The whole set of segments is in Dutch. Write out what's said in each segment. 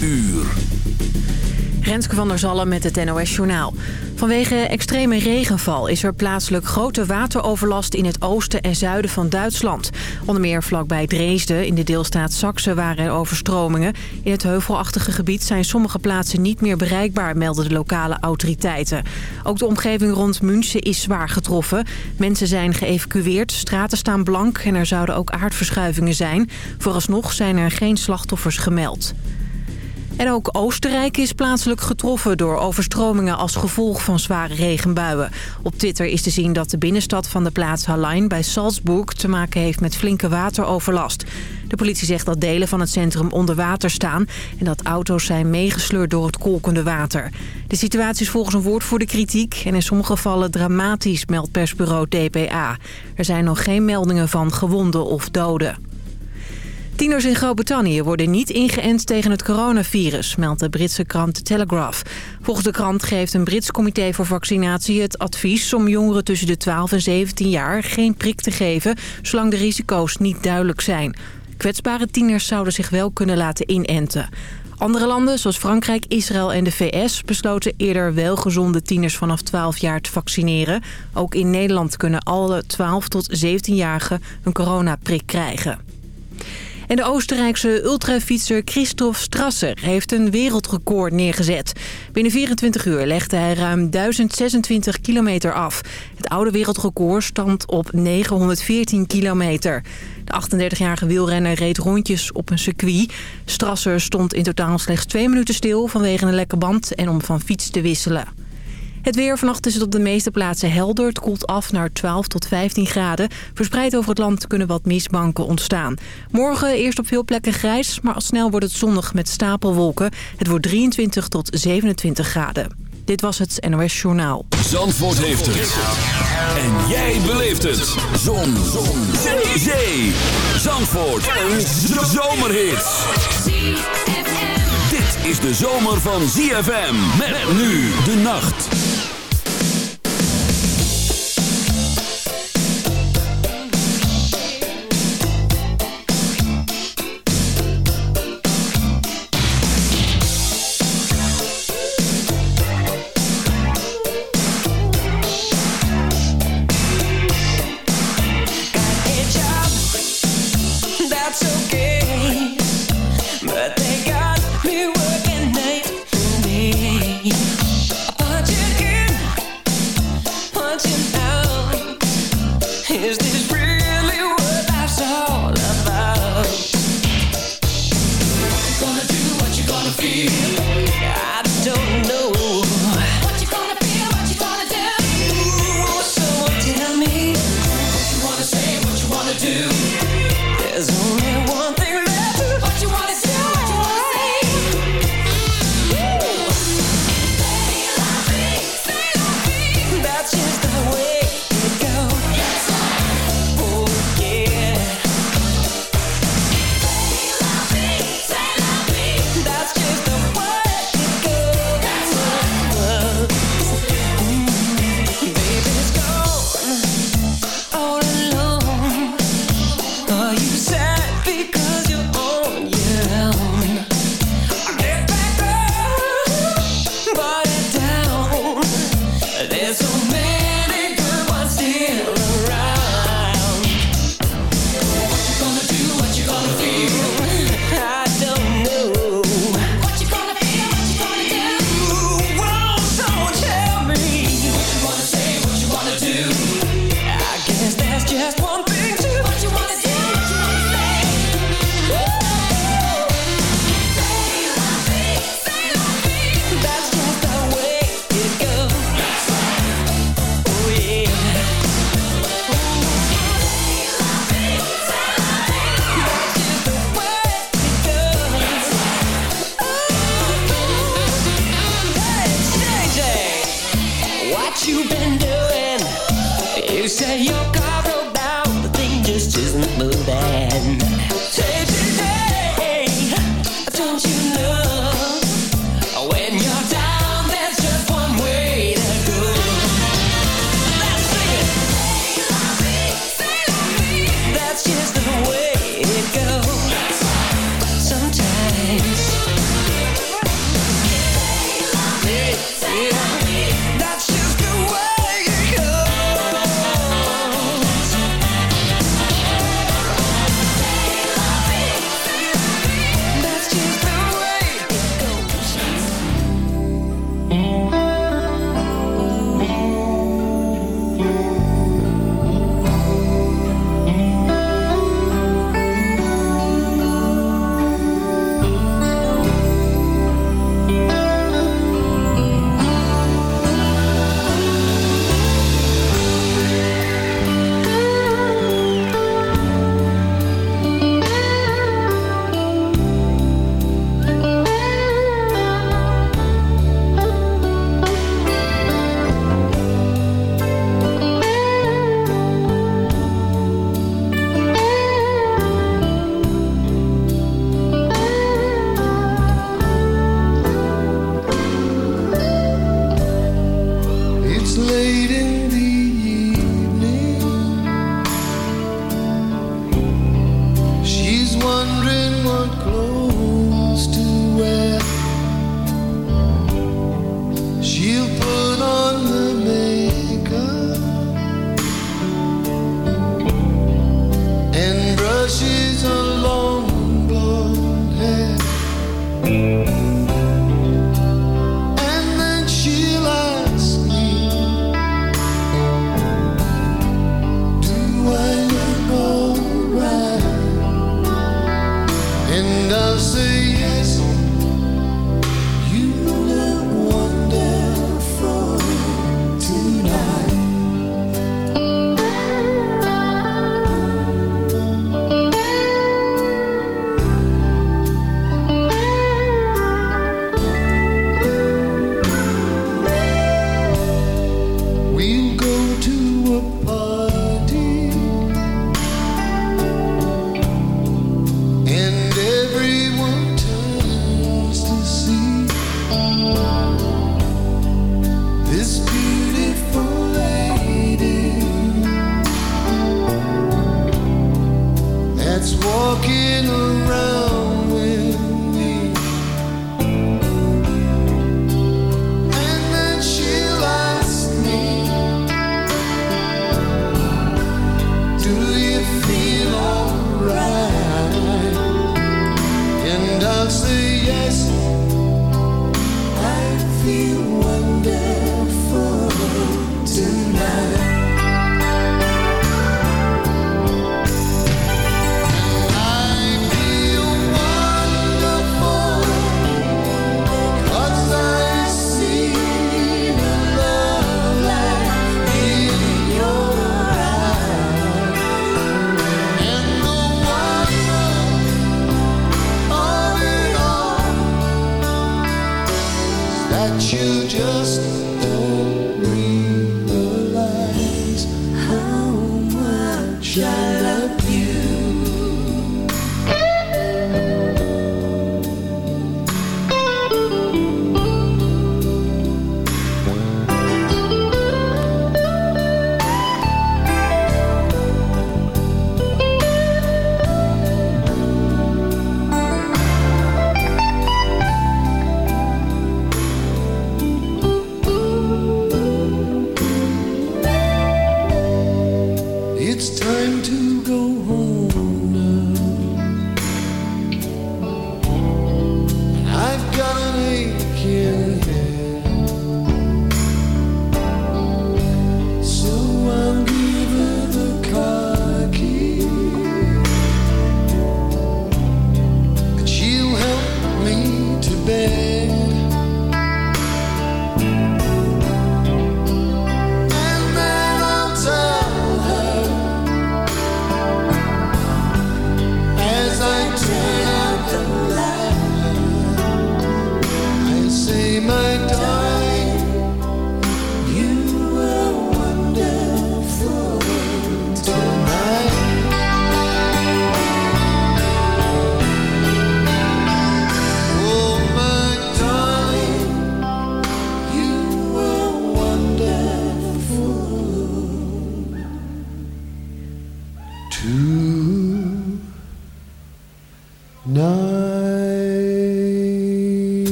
uur. Renske van der Zallen met het NOS Journaal. Vanwege extreme regenval is er plaatselijk grote wateroverlast in het oosten en zuiden van Duitsland. Onder meer vlakbij Dresden in de deelstaat Saxe waren er overstromingen. In het heuvelachtige gebied zijn sommige plaatsen niet meer bereikbaar, melden de lokale autoriteiten. Ook de omgeving rond München is zwaar getroffen. Mensen zijn geëvacueerd, straten staan blank en er zouden ook aardverschuivingen zijn. Vooralsnog zijn er geen slachtoffers gemeld. En ook Oostenrijk is plaatselijk getroffen door overstromingen als gevolg van zware regenbuien. Op Twitter is te zien dat de binnenstad van de plaats Hallein bij Salzburg te maken heeft met flinke wateroverlast. De politie zegt dat delen van het centrum onder water staan en dat auto's zijn meegesleurd door het kolkende water. De situatie is volgens een woordvoerder kritiek en in sommige gevallen dramatisch, meldt persbureau DPA. Er zijn nog geen meldingen van gewonden of doden. Tieners in Groot-Brittannië worden niet ingeënt tegen het coronavirus, meldt de Britse krant The Telegraph. Volgens de krant geeft een Brits comité voor vaccinatie het advies om jongeren tussen de 12 en 17 jaar geen prik te geven, zolang de risico's niet duidelijk zijn. Kwetsbare tieners zouden zich wel kunnen laten inenten. Andere landen, zoals Frankrijk, Israël en de VS... besloten eerder wel gezonde tieners vanaf 12 jaar te vaccineren. Ook in Nederland kunnen alle 12 tot 17-jarigen een coronaprik krijgen. En de Oostenrijkse ultrafietser Christoph Strasser heeft een wereldrecord neergezet. Binnen 24 uur legde hij ruim 1026 kilometer af. Het oude wereldrecord stond op 914 kilometer. De 38-jarige wielrenner reed rondjes op een circuit. Strasser stond in totaal slechts twee minuten stil vanwege een lekke band en om van fiets te wisselen. Het weer vannacht is het op de meeste plaatsen helder. Het koelt af naar 12 tot 15 graden. Verspreid over het land kunnen wat mistbanken ontstaan. Morgen eerst op veel plekken grijs, maar al snel wordt het zonnig met stapelwolken. Het wordt 23 tot 27 graden. Dit was het NOS Journaal. Zandvoort heeft het. En jij beleeft het. Zon. Zon. Zee. Zee. Zandvoort. Een zomerhit. Dit is de zomer van ZFM. Met nu de nacht.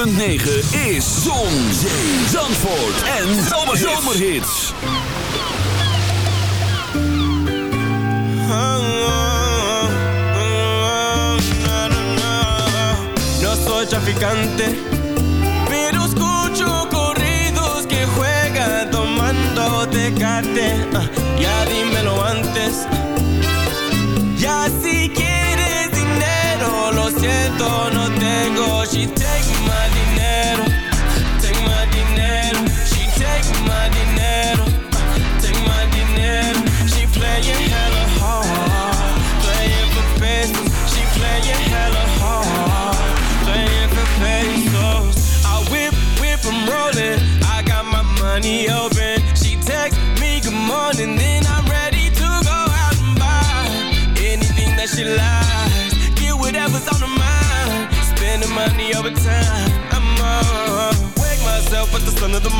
106.9 is Zon, Zee, Zandvoort en Zomerhits. No soy traficante,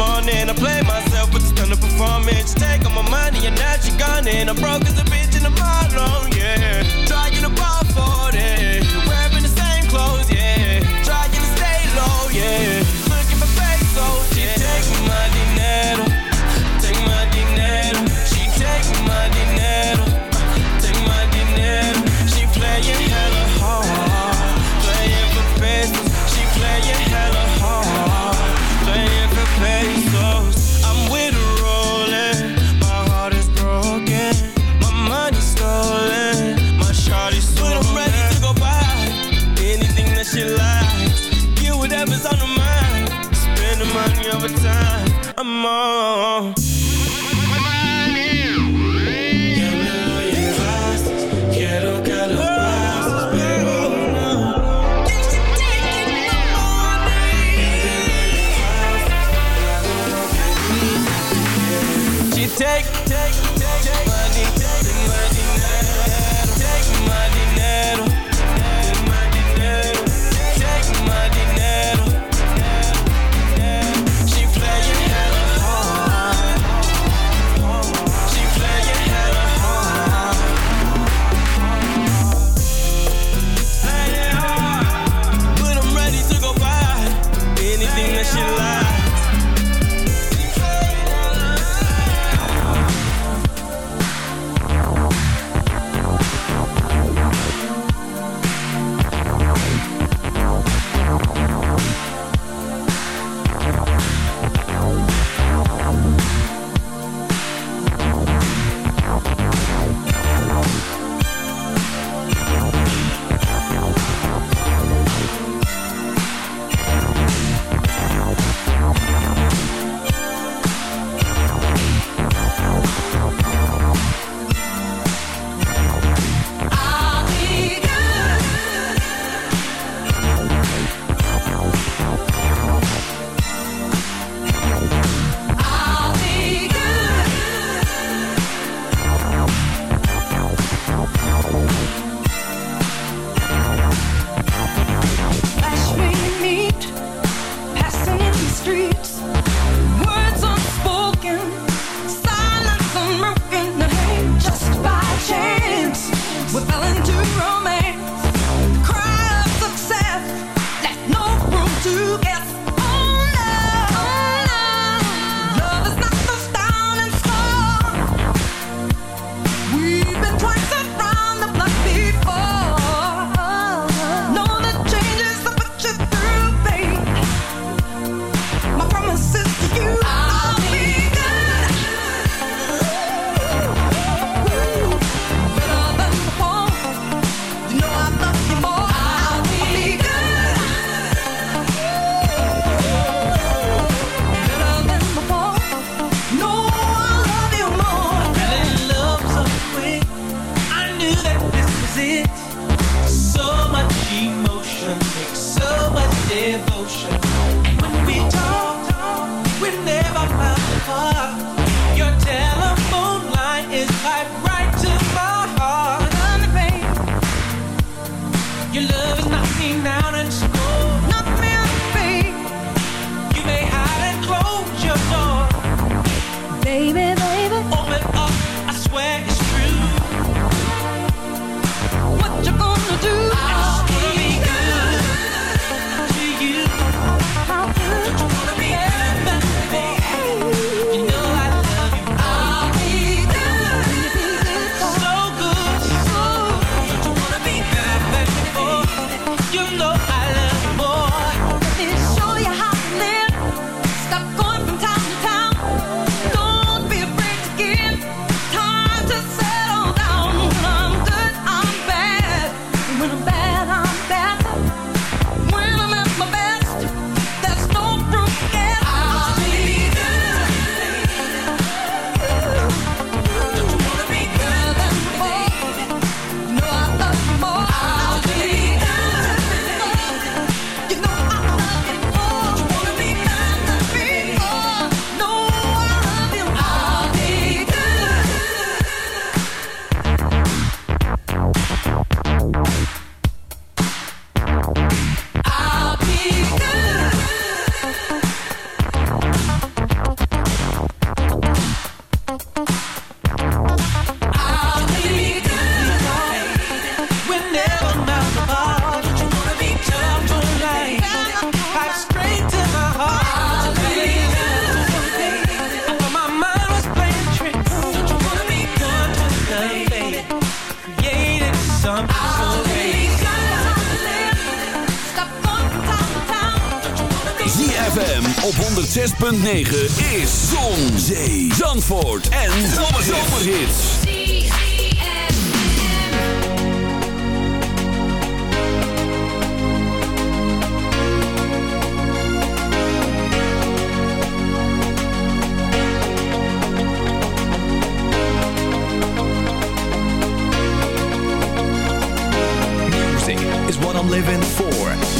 morning. I play myself, but it's done the performance. Take all my money and now she gone and I'm broke as a bitch in the model, yeah. Trying to ball for it. down and 106.9 is Zon, Zee, Zandvoort en Zomerhits. Music is what I'm living for.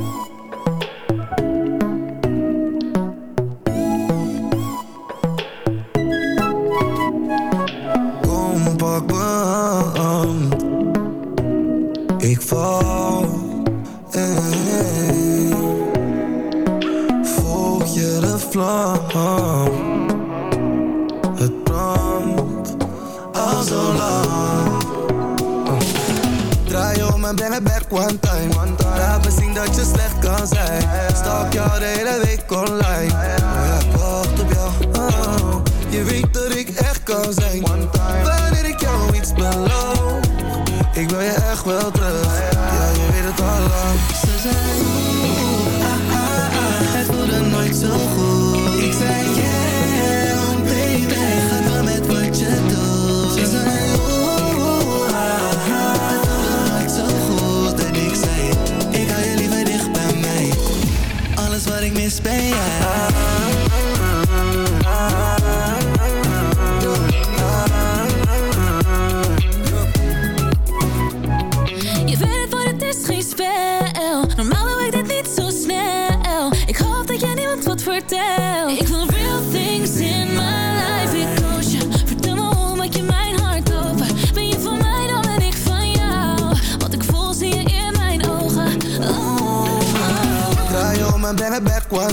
one time. one time. Laat me zien dat je slecht kan zijn. Stalk jou de hele week online. Oh ja, ik wacht op jou. Oh, je weet dat ik echt kan zijn. Wanneer ik jou iets beloof. Ik wil je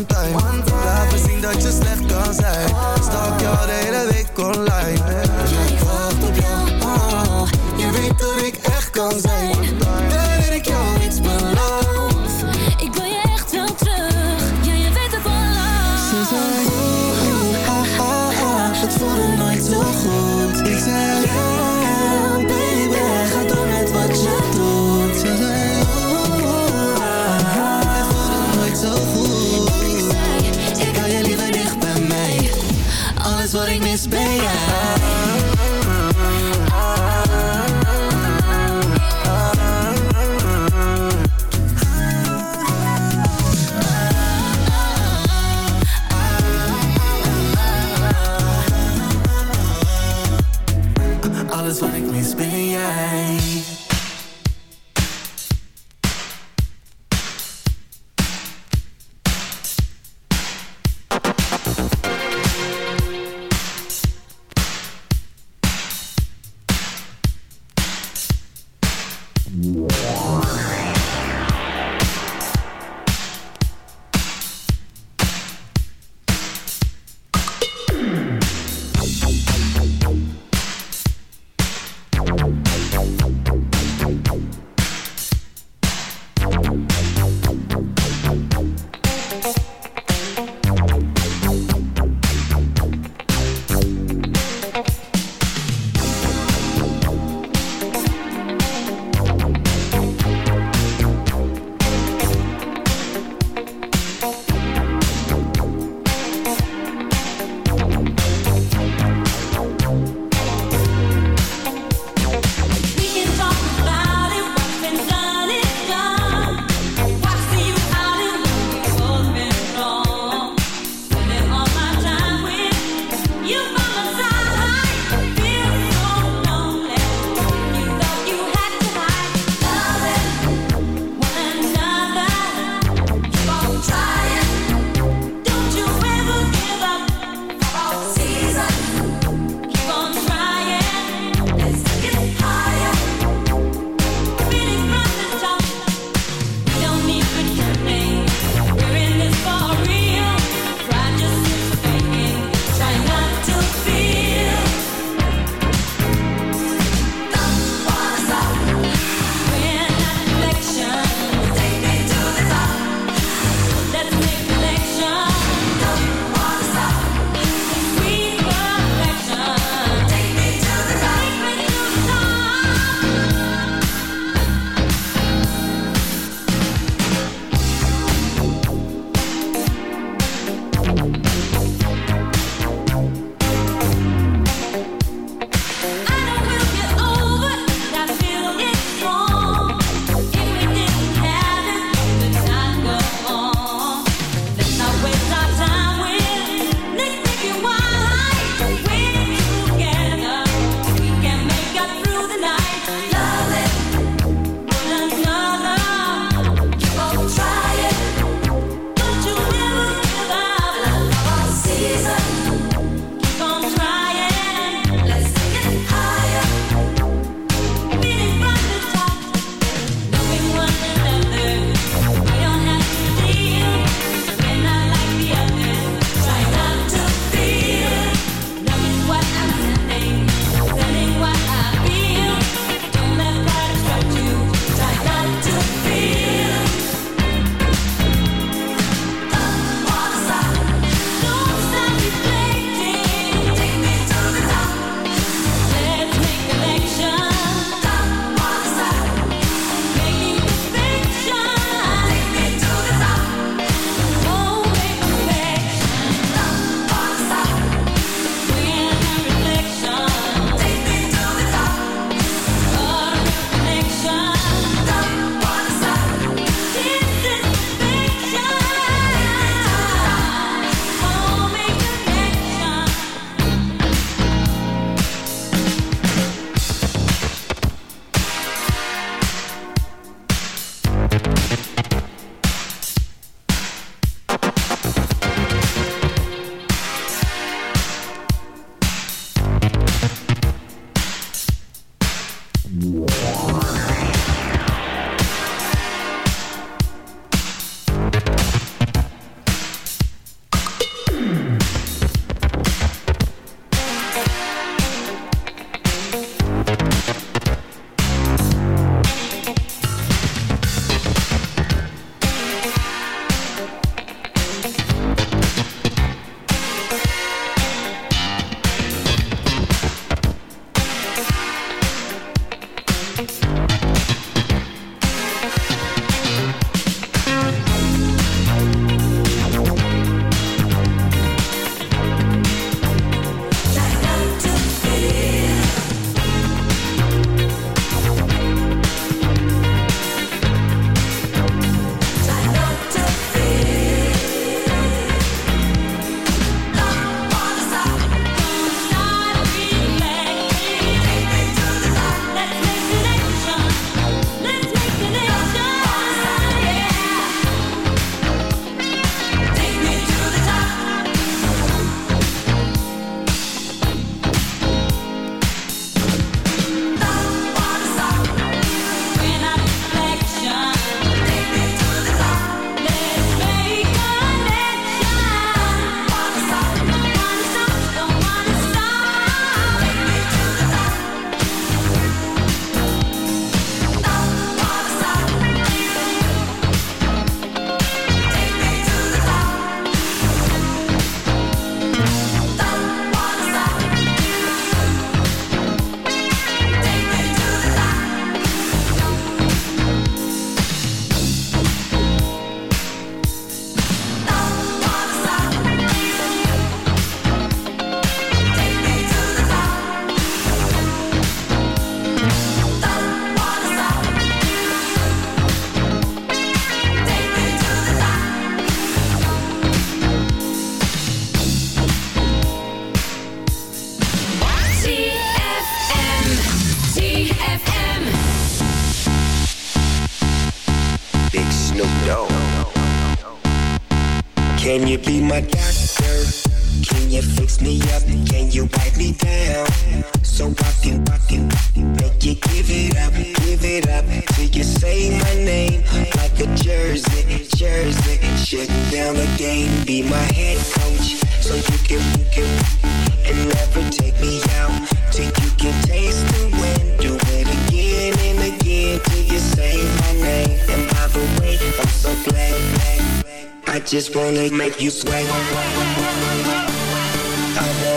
time.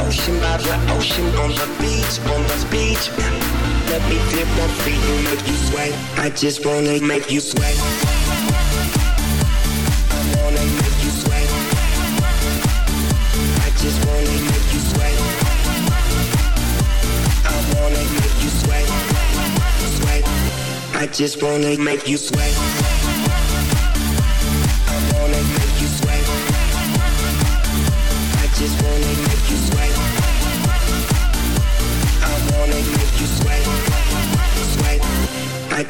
Ocean, by the ocean, on the beach, on the beach. Let me dip my feet and make you sweat. I just wanna make you sweat. I wanna make you sweat. I just wanna make you sweat. I wanna make you sweat. Sweat. I just wanna make you sweat.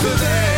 today.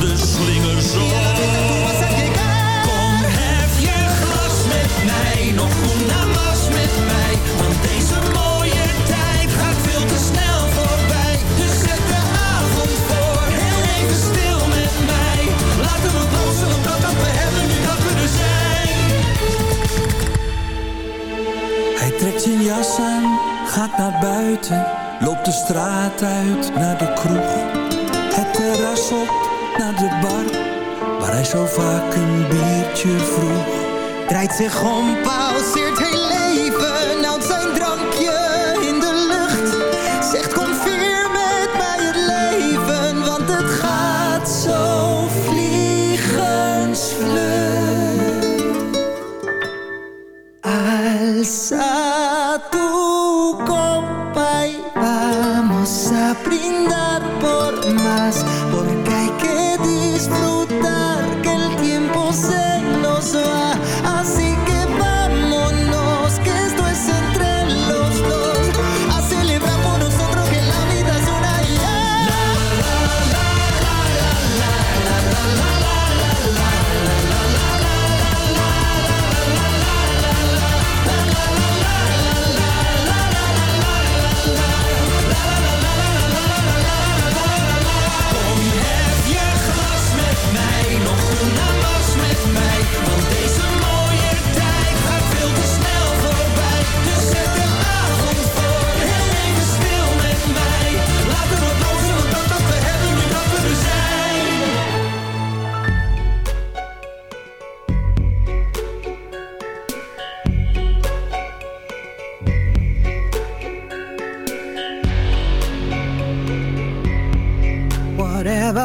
de slingers op. Kom, heb je glas met mij, nog kom namas met mij. Want deze mooie tijd gaat veel te snel voorbij. Dus zet de avond voor, heel even stil met mij. Laten we dansen op dat we hebben, nu dat we er zijn. Hij trekt zijn jas aan, gaat naar buiten. Loopt de straat uit naar de kroeg. Het terras op naar de bar Waar hij zo vaak een biertje vroeg. Draait zich om, pauzeert heel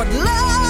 what love